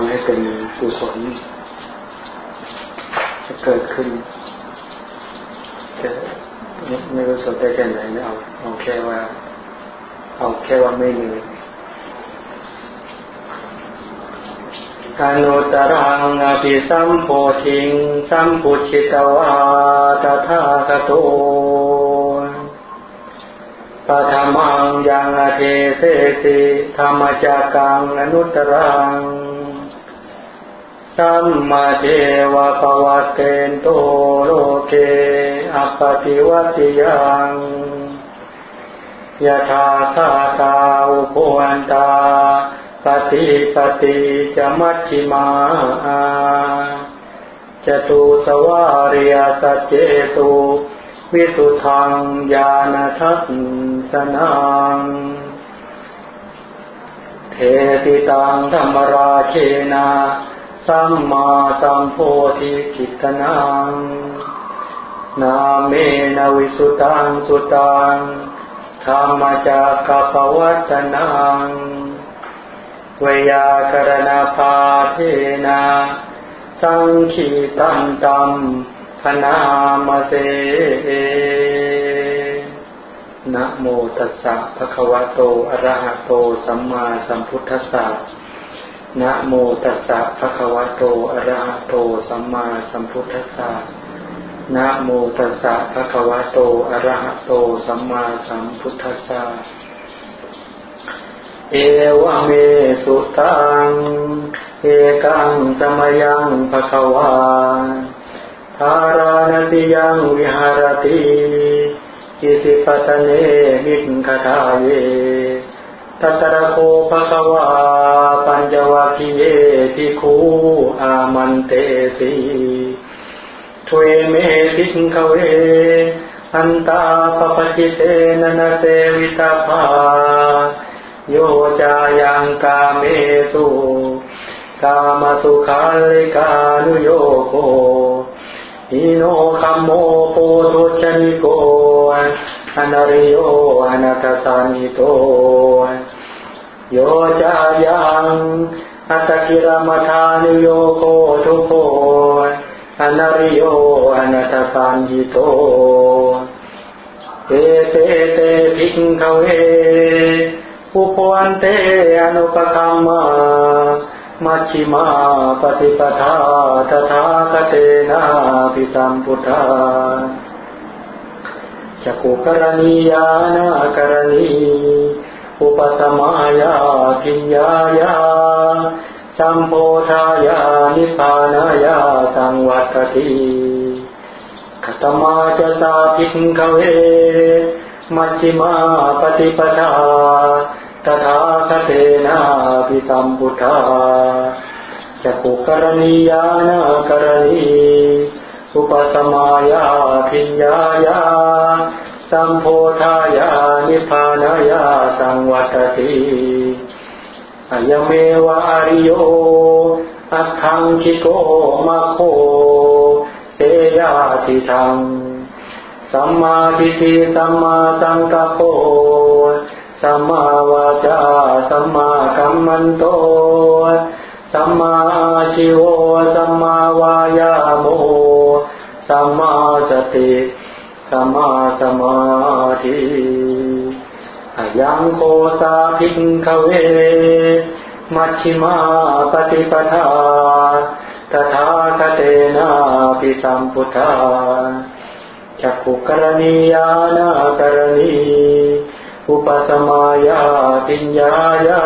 ำให้เป็นกุศลจะเกิดขึ้นจะไม่รู้สึกได้แค่ไหนเอาเอาแค่ว่า เอาแค่ว่าไม่เหนื่อยอนุตรังอภิสัมโพธิงสัมพุชิตวาตถาคตปธรรมังยังอเทเสสิธรรมจักกังอนุตรัง สัมมาเทวะปวัตเตนโตโลเกอปติวัติยังยะถาคาตาอุปวันตาปฏิปฏิจะมัชชิมาจตุสวาริยสัจเจสุวิสุทังญาณทัศสนังเทติตังธรรมราเชนา สัมมาสัมโพธิกิตนัง นาเมนวิสุตังสุตังธรรมจักกปวัตนังวยากรณาภาเทนาสังขีตันตัมพนามเสนะโมตัสสะภะคะวะโต อะระหะโต สัมมาสัมพุทธัสสะ นะโมตัสสะภะคะวะโต อะระหะโต สัมมาสัมพุทธัสสะนะโมตัสสะภะคะวะโต อะระหะโต สัมมาสัมพุทธัสสะ เอวเมสุตัง เอกังสมยังภะคะวาภารานติยังวิหารติอิสิปตเนมิคทาเย ตัตระโคภะคะวาปัญจวัคคีเยภิกขุอามันเตสีทเวเมภิกขเว อันตาปัพพะชิเตนะ นะเสวิตัพพาโยจายังกาเมสุกามะสุขัลลิกานุโยโค หีโนคัมโมโปถุชชะนิโก อะนะริโย อะนัตถะสัญหิโตโยจายังอัตตะกิละมะถานุโยโค ทุกโขอนาริโยอนาคสานิโตเตเตเตภิกขเวอุปวันเตอนุปคัมมามัชิมาปฏิปทาตถาคเตนะปิสัมพุทธา จักุกรณียานากรณี อุปสมายากิญญายาสัมโพธายานิพานายาสังวัตติขตมาจะสาพิงขเว มัชฌิมาปฏิปทาตถาคเตนะภิสัมพุทธาจักุกรณียานากรณี อุปสมายาพิญญายาสัมโพธายานิพานายาสังวัตติอายเมวะอริโยอัตถังคิโกมะโคเสยาติทังสัมมาทิฏฐิสัมมาสังกัปโปสัมมาวาจาสัมมากัมมันโตสัมมาชิโวสัมมาวายาโม สัมมาสติสัมมาสมาธิอยังโคสาภิงขเว มัชฌิมาปฏิปทาตถาคเตนะปิสัมพุทธาจักขุกรณียานากรณีอุปสมายาปิญญายา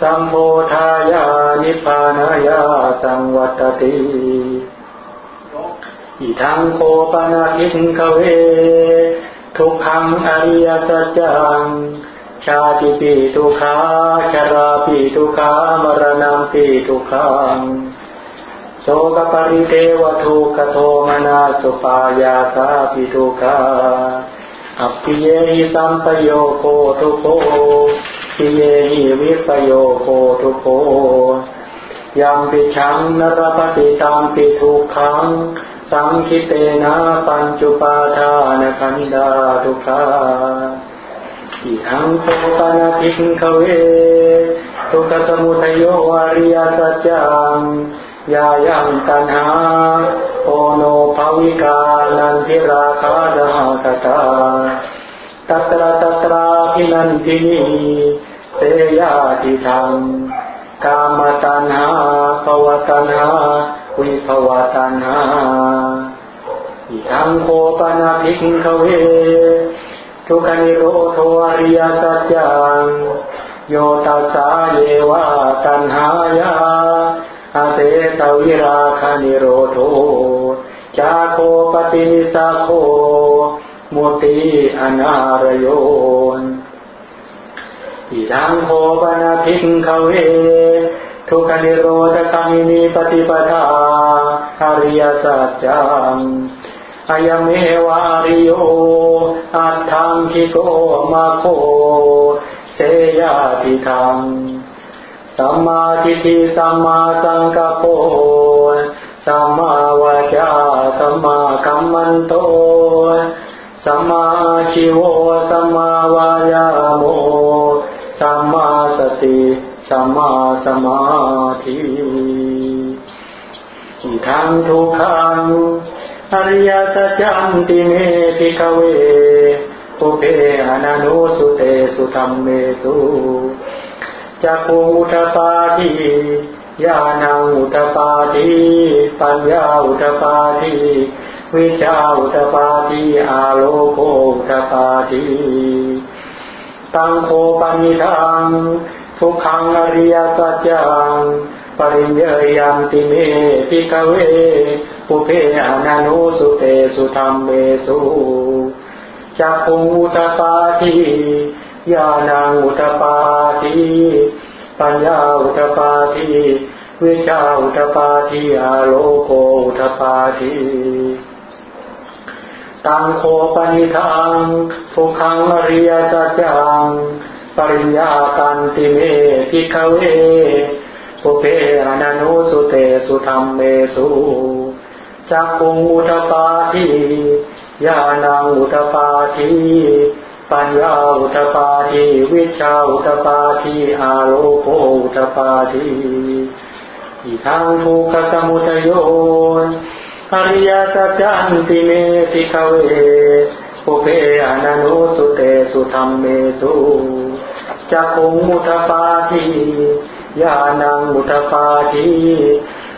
สัมโพธายานิพพานายาสังวัตติ อิทังโคปนาคิงขเว ทุกขังอริยสัจจัง ชาติปีทุขาชราปีทุขามรณะปีทุขังโสกปริเทวทุกขโทมนาสุปายาสาปิทุขาอภิเยหิสัมปโยโคทุโคปิเยหิวิปโยโคทุโคยัมปิชังนรปฏิตามปิทุขัง สังคิเตนะปัญจุปาทานขันดาทุขาอิทังโคปนาภิกขเว ทุกสมุทัยโยอริยสัจจังยายังตัณหาโอโนภวิกานันทิราคาดหากตาตัตระตัตราพินันทินีเสยยะถีทัง กามะตัณหา ภะวะตัณหา วิภะวะตัณหาอิทังโข ปะนะ ภิกขะเว ทุกขะนิโรโธ อะริยะสัจจัง โยตัสสาเยวะตัณหายะ อะเสสะวิราคะนิโรโธ จาโคปะฏินิสสัคโคมุติอนารโยนอิทังโคปนาภิกขเว ทุกนิโรธคามินีปฏิปทาอริยสัจจังอายเมวาริโยอัตถังคิโกมาโคเสยาติธรรมสัมมาทิฏฐิสัมมาสังกัปโปสัมมาวาจาสัมมาคัมมันโตสัมมาชิวสัมมาวายาโมสัมมาสติ สัมมาสมาธิทังทุกขังอริยสัจจันติเมติขเวปุเพอนันุสุเตสุธรรมเมสุจักขุอุทปาทิญาณังอุทปาทิปัญญาอุทปาทิวิชาอุทปาทิอาโลโกอุทปาทิตังโคปนิทัง ทุกขังอริยสัจจังปริญญยันติเมติกเวปุเพอนันุสุเตสุธรรมเมสุจักขุงอุทปาทิญาณังอุทปาทิปัญญาอุทปาทิวิชาอุทปาทิอาโลโกอุทปาทิตังโคปนิทังทุกขังอริยสัจจัง ปริญญากันติเมพิขเวปุเพอนันุสุเตสุธรรมเมสุจักขุอุทปาทิญาณังอุทปาทิปัญญาอุทปาทิวิชาอุทปาทิอาโลโกอุทปาทิอิทังทุกขสมุทโยอริยสัจจันติเมติขเวปุเพอนันุสุเตสุธรรมเมสุ จักขุมุทปาทิญาณังมุทปาทิ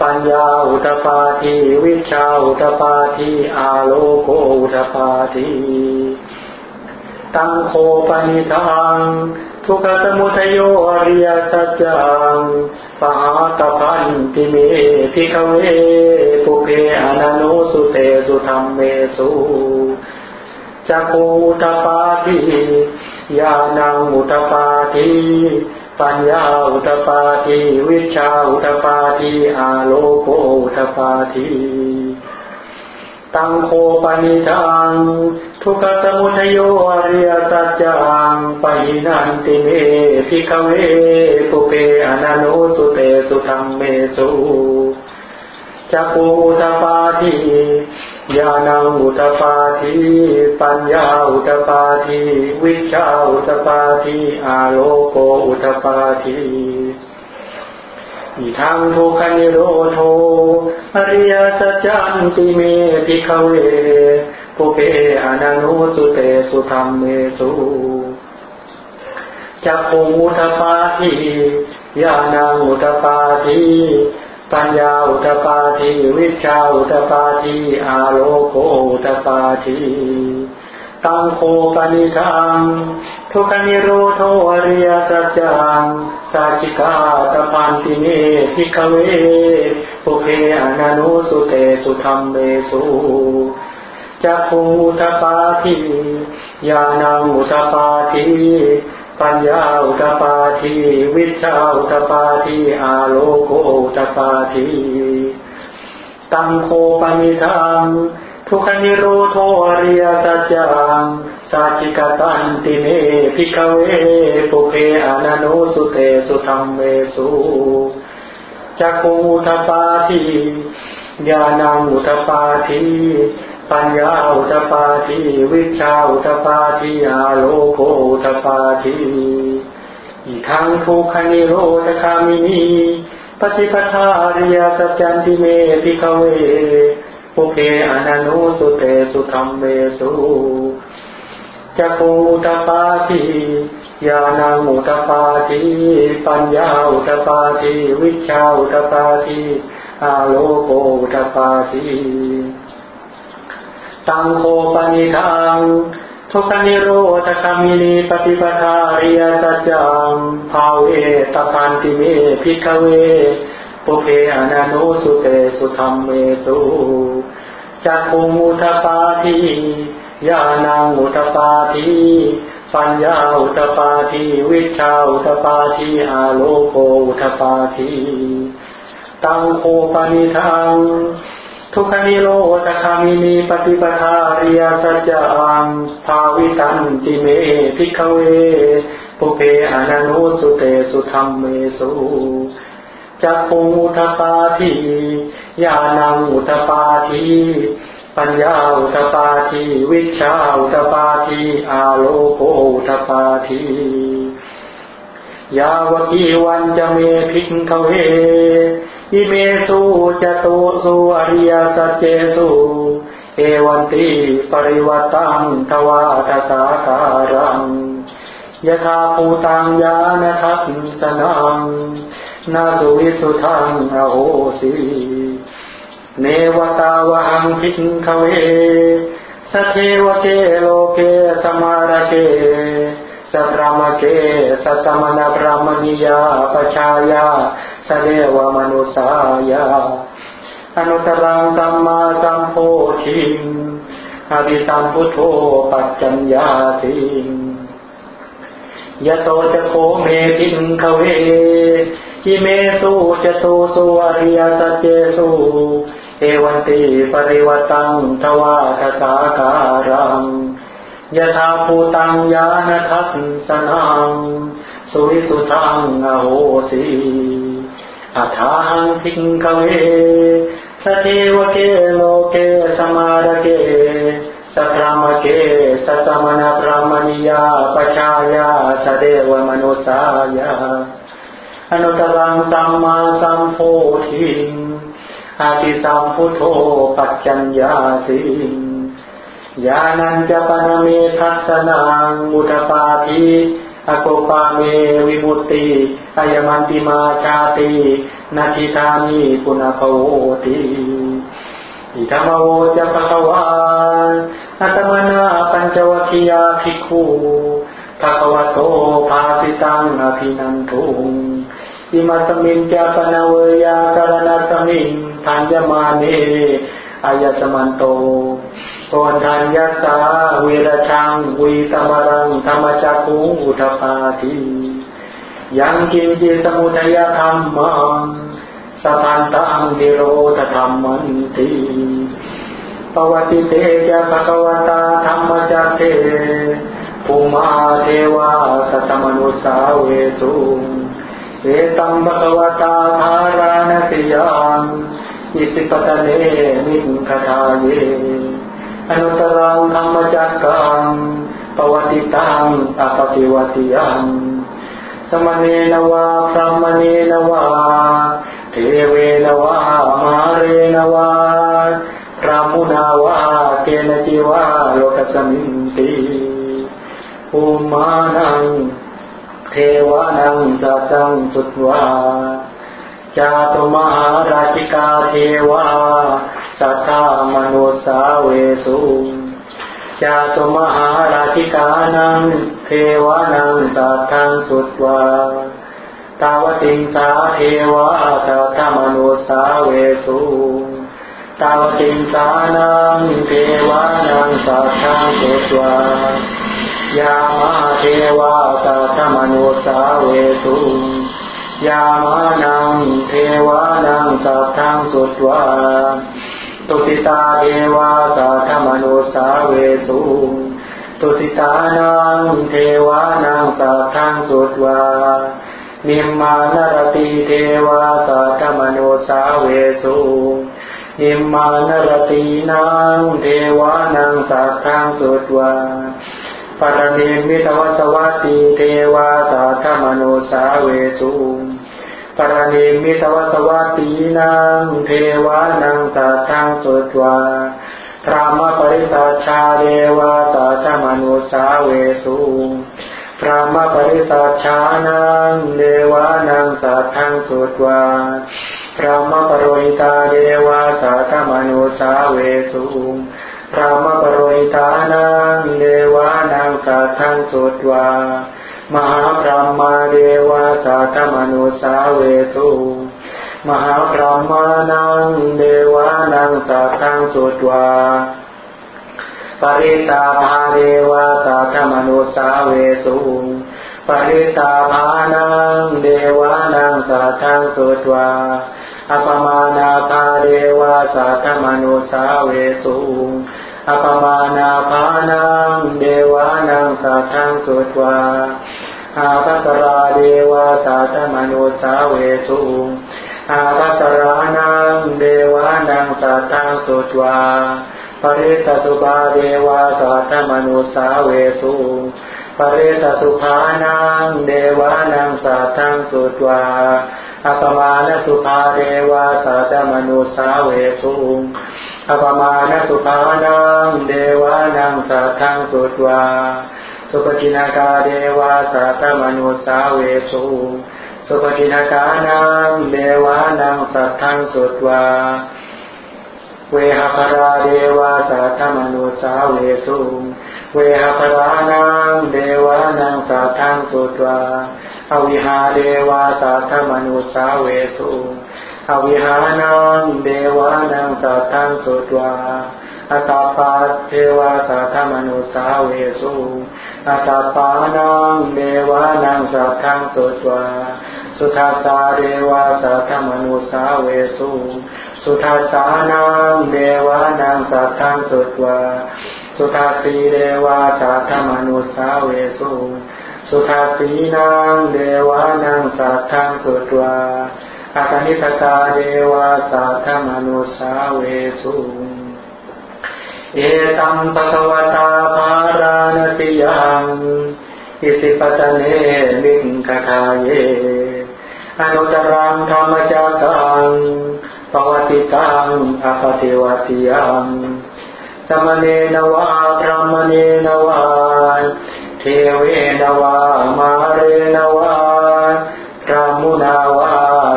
ปัญญาอุตปาทิวิชาอุตปาทิอาโลโกอุตปาทิตังโคปนิทังทุกขสมุทโยอริยสัจจังปหาตพันติเมพิขเวปุเพอนันุสุเตสุธรรมเมสุจักขุตปาทิ ญาณังอุตปาทิปัญญาอุตปาทิวิชาอุตปาทิอาโลโกอุตปาทิตังโคปนิทังทุกขสมุทโยอริยสัจจังปะหินันติเมพิขเวปุเปอนันุสุเตสุธรรมเมสุจักขุตปาทิ ญาณังอุตปาทิปัญญาอุตปาทิวิชาอุตปาทิอาโลโกอุตปาทิอิทังทุกขนิโรโทอริยสัจจันติเมติขเวปุเพอนันุสุเตสุธรรมเมสุจักขุอุตปาทิญาณังอุตปาทิ ปัญญาอุตปาทิวิชาอุตปาทิอาโลโกอุตปาทิตังโคปนิทังทุกนิโรโทอริยสัจจังสัจิกาตปันติเนทิขเวปุเพอนันุสุเตสุธรรมเมสุจักขุอุตปาทิญาณังอุตปาทิ ปัญญาอุตปาทิวิชาอุตปาทิอาโลโกอุทะปาทิตังโข ปะนิทังทุกขะนิโรโธ อะริยะสัจจังสัจฉิกะตันติเม ภิกขะเวปุพเพ อะนะนุสสุเตสุธัมเมสุจักขุง อุทะปาทิญาณังอุทะปาทิ ปัญญาอุทะปาทิวิชชาอุทะปาทิอาโลโกอุทะปาทิอิทังทุกขะนิโรธะคามินี ปะฏิปะทา อะริยะสัจจันติเม ภิกขะเวปุพเพ อะนะนุสสุเตสุธัมเมสุจักขุง อุทะปาทิญาณังอุทะปาทิปัญญาอุทะปาทิวิชชาอุทะปาทิอาโลโกอุทะปาทิ ตังโข ปะนิทังทุกนิโรธคามินีปฏิปทาริยสัจจังภาเวตปันติเมพิกเวปุเพอนันุสุเตสุธรรมเมสุจักขุมุทปาทิญาณังอุตปาทิปัญญาอุตปาทิวิชาอุตปาทิอาโลโกอุตปาทิตังโคปนิทัง ทุกขนิโรธคามินีปฏิปทาริยสัจจังภาวิตันติเมพิกเวปุเพอนันุสุเตสุธรรมเมสุจักขุมุทปาทิญาณังอุตปาทิปัญญาอุตปาทิวิชาอุตปาทิอาโลโกอุตปาทิ ยาวกีวันจะเมภิกขะเวอิเมสุจะตูสุ อะริยะสัจเจสุเอวันติปะริวัฏฏังทวาทะสาการัง ยะถาภูตัง ญาณะทัสสะนังนะ สุวิสุทธัง อะโหสิ เนวะ ตาวาหัง ภิกขะเว สะเทวะเกโลเก สะมาระเก สัพรามเกสัตมนาพรามณียาปชายาสเดวมนุสายาอนุตรังตัมมาสัมโพธิงอภิสัมพุทโธปัจจัญญาสิงยโตจะโคเมติงขเวอิเมสุจตุสุอริยสัจเจสุเอวันติปริวัตังทวาทสาการัง ยะถาภูตัง ญาณะทัสสะนังสุวิสุทธัง อะโหสิ อะถาหัง ภิกขะเว สะเทวะเกโลเก สะมาระเกสะพรัหมะเกสัสสะมะณะพราหมะณิยา ปะชายะ สะเทวะมะนุสสายะ อะนุตตะรังสัมมาสัมโพธิอาติสัมพุทโธปัจจัญญาสิ ญาณัญจะปนเมทัสนังมุตปาทิอโกปาเมวิมุตติอายมันติมาชาตินาทิธานิปุณภโวติอิธรรมโวจะภควานอัตมนาปัญจวัคคียาภิกขุภควะโตภาสิตังอภินันทุงอิมัสมิญจะ ปะนะ เวยยากะระณัสมิง ภัญญะมาเนอายัสมะโต โกณฑัญญัสสะ วิระชังวีตะมะลังธัมมะจักขุง อุทะปาทิยังกิญจิ สะมุทะยะธัมมังสัพพันตังนิโรธะธัมมันติ ปะวัตติเตจะ ภะคะวะตาธัมมะจักเกภูมาเทวาสัตมนุสาเวสุเอตัมภควตาภารานสิยังอิสิปตะเนมิคทาเย อนุตรังธรรมจักกังปวติตังอปติวติยัง สมณีนวาพรหมณีนวาเทเวนวามาเรนวาพระมุนาวาเกณจิวาโลกสมิงติภูมานัง เทวานังจัตังสุตวาจาตุมหาราชิกาเทวา สัทธามนุสาเวสุจาตุมหาราชิกานังเทวานังสัทธังสุตวาตาวติงสาเทวาสัทธมนุสาเวสุตาวติงสานังเทวานังสัทธังสุตวายามาเทวาสัทธมนุสาเวสุยามานังเทวานังสัทธังสุตวา ตุสิตาเทวาสัทธมนุสาเวสุตุสิตานังเทวานังสัทธังสุตวานิมมานรติเทวาสัทธมนุสาเวสุนิมมานรตินังเทวานังสัทธังสุตวาปรณิมิตวสวัตติเทวาสาธมโนสาเวสุ ปรณิมิตวสวัตตินางเทวานังสัทธังสุตวาพระมปริสัชาเดวาสาธมโนสาเวสุพระมปริสัชานังเดวานังสัทธังสุตวาพระมปรหิตาเดวาสาธมโนสาเวสุพระมปรหิตานังเดวานังสัทธังสุตวา มหาพรหมาเดวาสาธมโนสาเวสุมหาพรหมานังเดวานังสัทธังสุตวาปริตาภาเดวาสาธมโนสาเวสุปริตาภานังเดวานังสัทธังสุตวาอปมานาภาเดวาสาธมโนสาเวสุอปมานาภานังเดวานังสัทธังสุตวา อาภัสราเดวาสาธมโนสาเวสุอาภัสรานังเดวานังสัทธังสุตวาปริตสุภาเดวาสาธมโนสาเวสุปริตสุภานังเดวานังสัทธังสุตวาอัปมาณสุภาเดวาสัตมนุสาเวสุอัปมาณสุภานังเดวานังสัทธังสุตวา สุปกินากาเดวาสัตมนุสาเวสุสุปกินากานังเดวานังสัทธังสุตวาเวหภราเดวาสัทธมนุสาเวสุเวหภรานังเดวานังสัทธังสุตวาอวิหาเดวาสัทธมนุสาเวสุอวิหานังเดวานังสัทธังสุตวา อัตปาเทวาสัทธมนุสาเวสุอัตปานังเดวานังสัทธังสุตวาสุทัสสาเดวาสัทธมนุสาเวสุสุทัสสานังเดวานังสัทธังสุตวาสุทัสสีเดวาสัทธมนุสาเวสุสุทัสสีนางเดวานังสัทธังสุตวาอาคณิตาเดวาสัทธมนุสาเวสุ เอตัมปะคะวตาภารานติยังอิสิปตเนมิงคทาเยอนุตรังธรรมจักังปวัติตังอปติวติยังสมเนนวาพรหมเนนวาเทเวนวามาเรนวาพระมุนาวา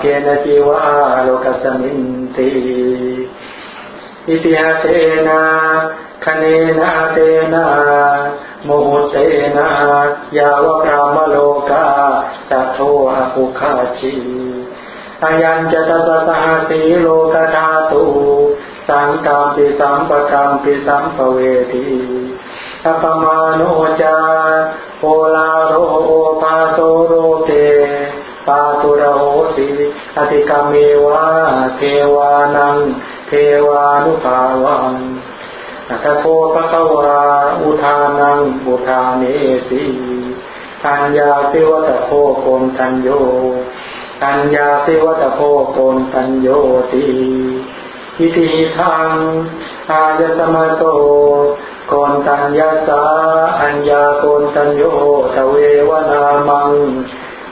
เกณจิวาโลกสมินติ อิติหาเตนะคเนนาเตนะโมหุเตนะยาวพระมโลกาจัตโทอภุคาชีอายัญจะตตตหสีโลกธาตุสังกามปิสัมปกรรมปิสัมปเวทีอัปมาโนจาโอลาโรโอปาโสโรเกปาตุระโหสีอติกามีวะเทวานัง เทวานุภาวังอัตโกปะคะวาอุทานังบุทาเนสีอัญญาสิวัตโคโกนทันโยอัญญาสิวัตโคโกนทันโยตีอิติทังอายตมโตโกนตัญญาสาอัญญาโกนตัญโยทเววนามัง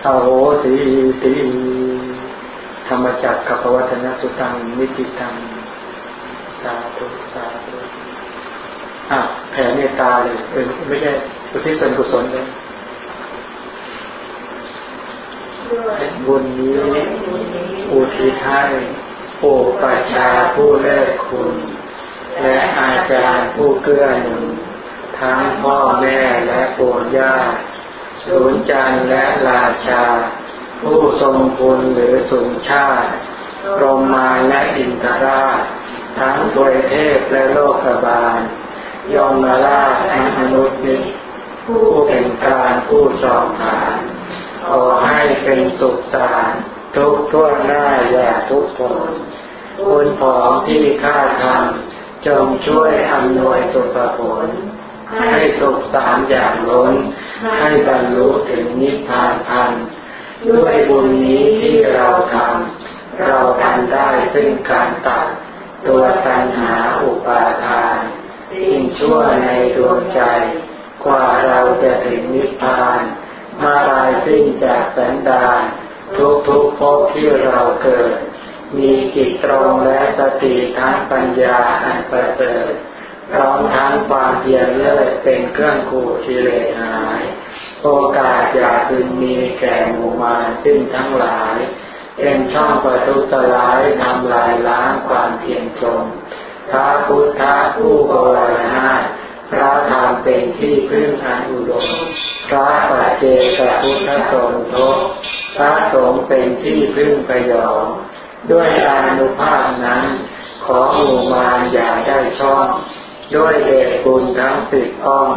อโหสีติธรรมจักรกับวัฒนสุตังนิติตัง สาธุสาธุอะแผ่เมตตาเลยเออไม่ใช่อุทิศส่วนกุศลเลยบุญนี้อุทิศให้โอปัชาผู้เลิศคุณ และอาจารย์ผู้เกื้อหนุนทั้งพ่อแม่และปู่ย่าสูนจันและราชา ผู้ทรงคุณหรือสูงชาติรมมาและอินทราช ทั้งทวยเทพและโลกบาลยอมมาลาชมนุษย์นิผู้เป็นการผู้จอมผานขอให้เป็นสุขสารทุกทั่วหน้าอย่าทุกคนคุณของที่ข้าทำจงช่วยอำนวยสุขผล ให้สุขสามอย่างล้น ให้บรรลุถึงนิพพานพันด้วยบุญนี้ที่เราทำเราทันได้ซึ่งการตัด ตัวตัณหาอุปาทานสิ่งชั่วในดวงใจ กว่าเราจะถึงนิพพานมาลายสิ้นจากสันดานทุกทุกภพที่เราเกิด มีจิตตรงและสติทั้งปัญญาอันประเสริฐพร้อมทั้งความเพียรเลิศเป็นเครื่องขู่กิเลสหาย โอกาสอย่าพึงมีแก่หมู่มารสิ้นทั้งหลาย เป็นช่องประทุสลายทำลายล้างความเพียรชมพระพุทธผู้บวรณาพระธรรมเป็นที่พึ่งอันอุดม พระปัจเจกพุทธสมทบพระสงฆ์เป็นที่พึ่งประยชน์ด้วยอนุภาพนั้น ขอหมู่มารอย่าได้ช่อง ด้วยเดชบุญทั้งสิบอ้อม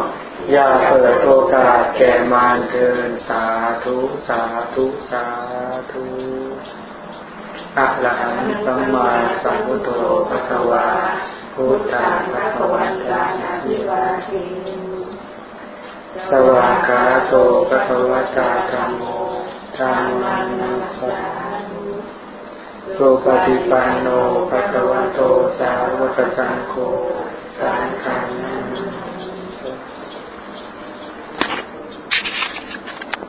อย่าเปิดโอกาสแก่มารเกินสาธุสาธุสาธุอะระหังสัมมาสัมพุทโธภะคะวาพุทธังภะคะวันตังสิวาทิสวากาโตภะคะวตาธรรมโมธรรมังนัสสะสุปฏิปันโนภะคะวะโตสาวกสังโฆสังฆ